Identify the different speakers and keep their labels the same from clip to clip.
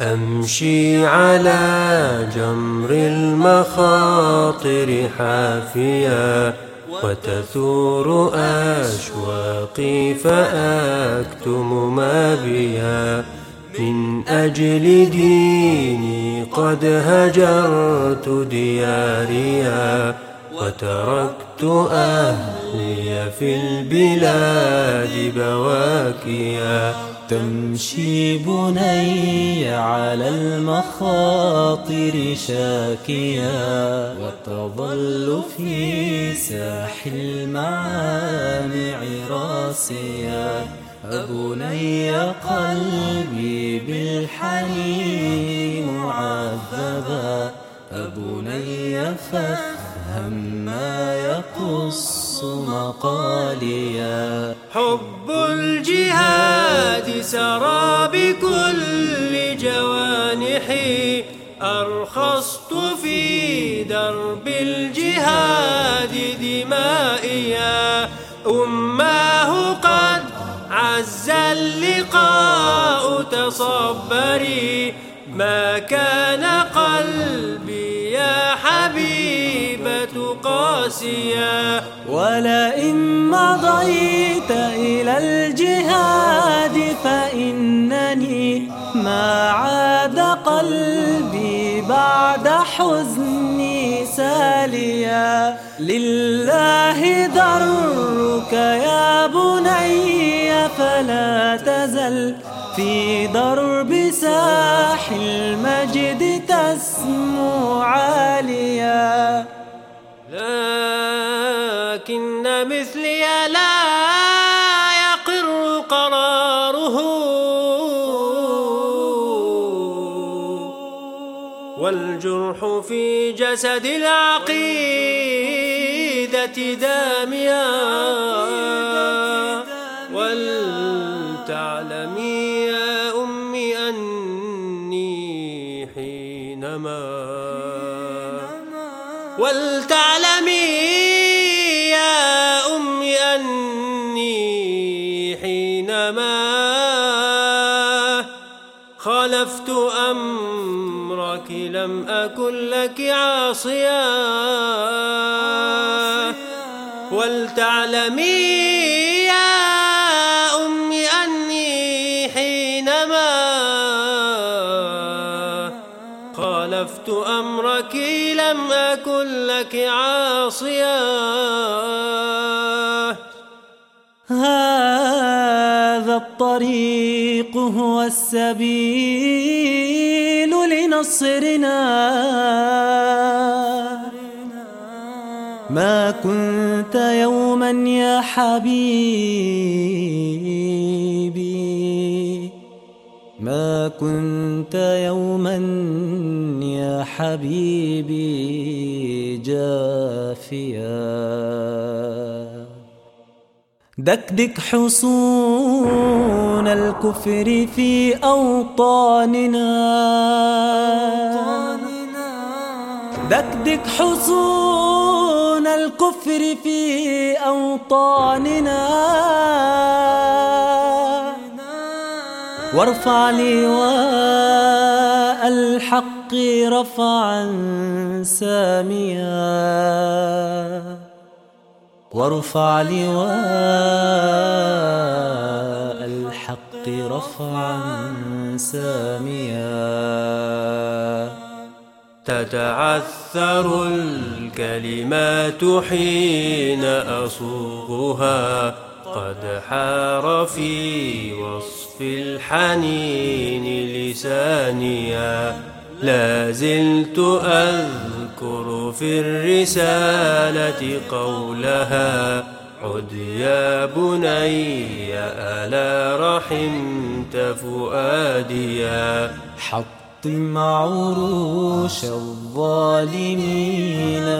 Speaker 1: أمشي على جمر المخاطر حافيا وتثور أشواقي فأكتم ما بها من أجل ديني قد هجرت دياريا وتركت أهلي في البلاد بواكيا.
Speaker 2: تمشي بني على المخاطر شاكيا وتظل في ساح المعامع راسيا أبني قلبي بالحنين معذبا أبني فافهم ما يقص مقاليا.
Speaker 1: حب سرى بكل جوانحي أرخصت في درب الجهاد دمائيا أماه قد عز اللقاء تصبري. ما كان قلبي يا حبيبة قاسيا
Speaker 2: ولئن مضيت إلى الجهاد ما عاد قلبي بعد حزني ساليا. لله درك يا بني فلا تزل في درب ساح المجد تسمو عاليا.
Speaker 1: والجرح في جسد العقيدة داميا. ولتعلمي يا أمي أني حينما. ولتعلمي يا أمي أني حينما. خالفت أمرك لم أكن لك عاصيا. ولتعلمي يا أمي أني حينما خالفت أمرك لم أكن لك عاصيا.
Speaker 2: هذا الطريق هو السبيل. لنصرنا ما كنت يوما يا حبيبي. ما كنت يوما يا حبيبي. جافيا. دكدك حصون الكفر في أوطاننا. دكدك حصون الكفر في أوطاننا. وارفع لواء الحق رفعا ساميا. وارفع لواء الحق رفعا ساميا.
Speaker 1: تتعثر الكلمات حين أصوغها. قد حار في وصف الحنين لسانيا. لا زلت أذكر في الرسالة قولها عد يا بني ألا رحمت فؤاديا
Speaker 2: حطم عروش الظالمين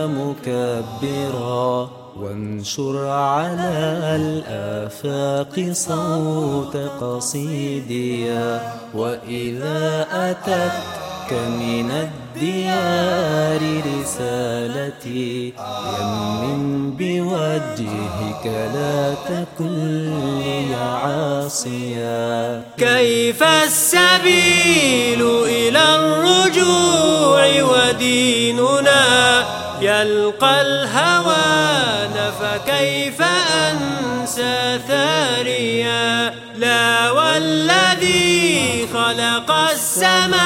Speaker 2: مكبرا وانشر على الآفاق صوت قصيديا وإذا أتتك من الديار رسالتي يمن بوجهك لا تكن لي عاصيا.
Speaker 1: كيف السبيل الجوع وديننا؟ يلقى الهوان فكيف أنسى ثاريا لا والذي خلق السماوات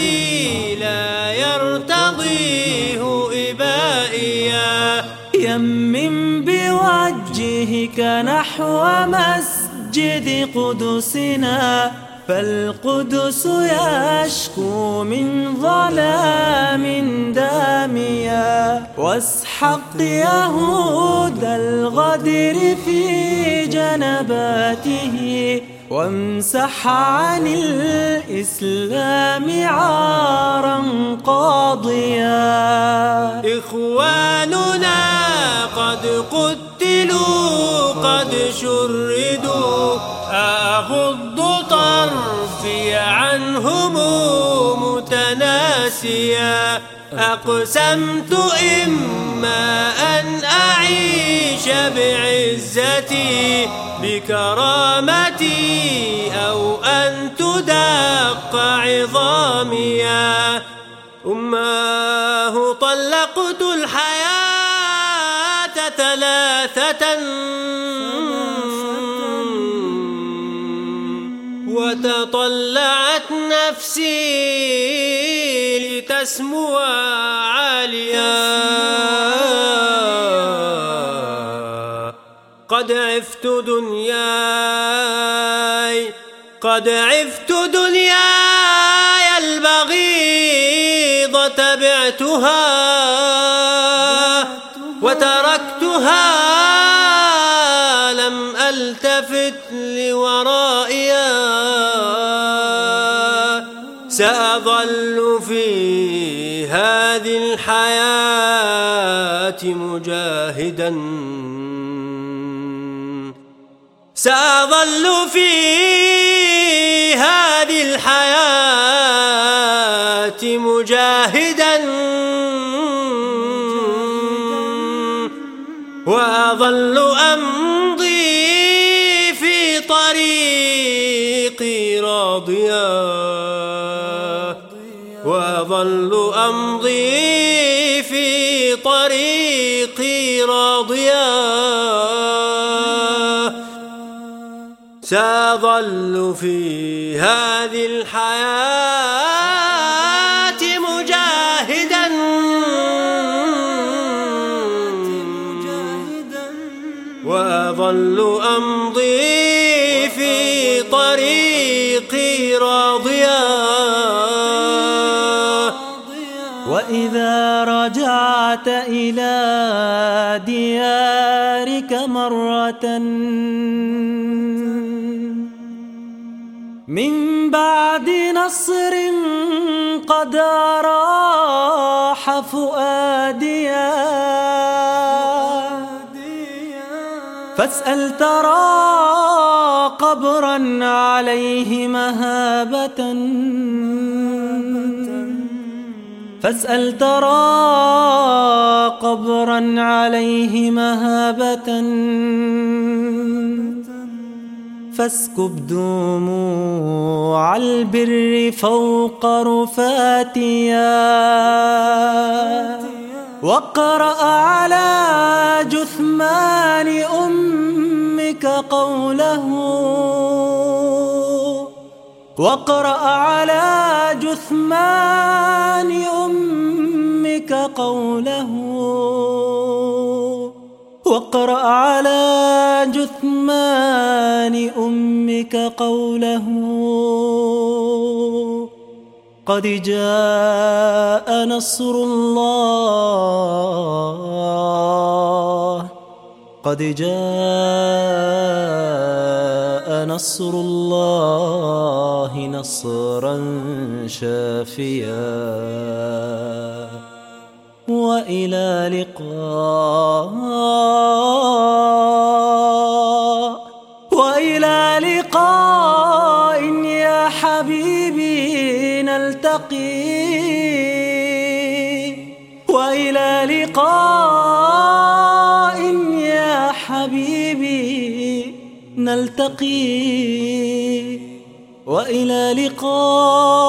Speaker 1: الذي لا يرتضيه إبائيا
Speaker 2: يمم بوجهك نحو مسجد قدسنا فالقدس يشكو من ظلام داميا. واسحق يهود الغدر في جنباته وامسح عن الإسلام عارا قاضيا.
Speaker 1: إخواننا قد قتلوا قد شردوا. أغض طرفي عنهم متناسيا. أقسمت إما أن أعيش بعزتي بكرامتي أو أن تدق عظاميا. أماه طلقت الحياة ثلاثة وتطلعت نفسي لتسمو عاليا. قد عفت دنياي قد عفت دنياي البغيض تبعتها وتركتها لم ألتفت لورائيا سأظل في هذه الحياة مجاهدا. سأظل في هذه الحياة مجاهدا. وأظل أمضي في طريقي راضيا. وأظل أمضي في طريقي راضيا. سأظل في هذه الحياة مجاهدا. وأظل أمضي في طريقي راضيا.
Speaker 2: وإذا رجعت إلى ديارك مرة من بعد نصر قد راح فؤاديا فاسأل ترى قبرا عليه مهابة. فاسأل ترى قبرا عليه مهابة. فاسكب دموع البر فوق رفاتيا. واقرأ على جثمان أمك قوله. واقرأ على جثمان أمك قوله. واقرأ على جثمان أمك قوله. قد جاء نصر الله. قد جاء نصر الله نصرا شافيا. وإلى لقاء وإلى لقاء يا حبيبي نلتقي وإلى لقاء يا حبيبي نلتقي وإلى لقاء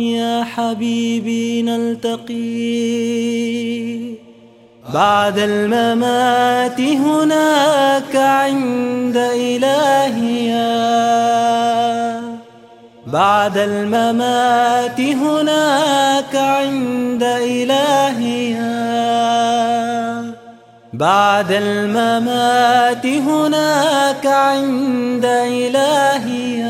Speaker 2: يا حبيبي نلتقي. بعد الممات هناك عند إلهي بعد الممات هناك عند إلهي بعد الممات هناك عند إلهي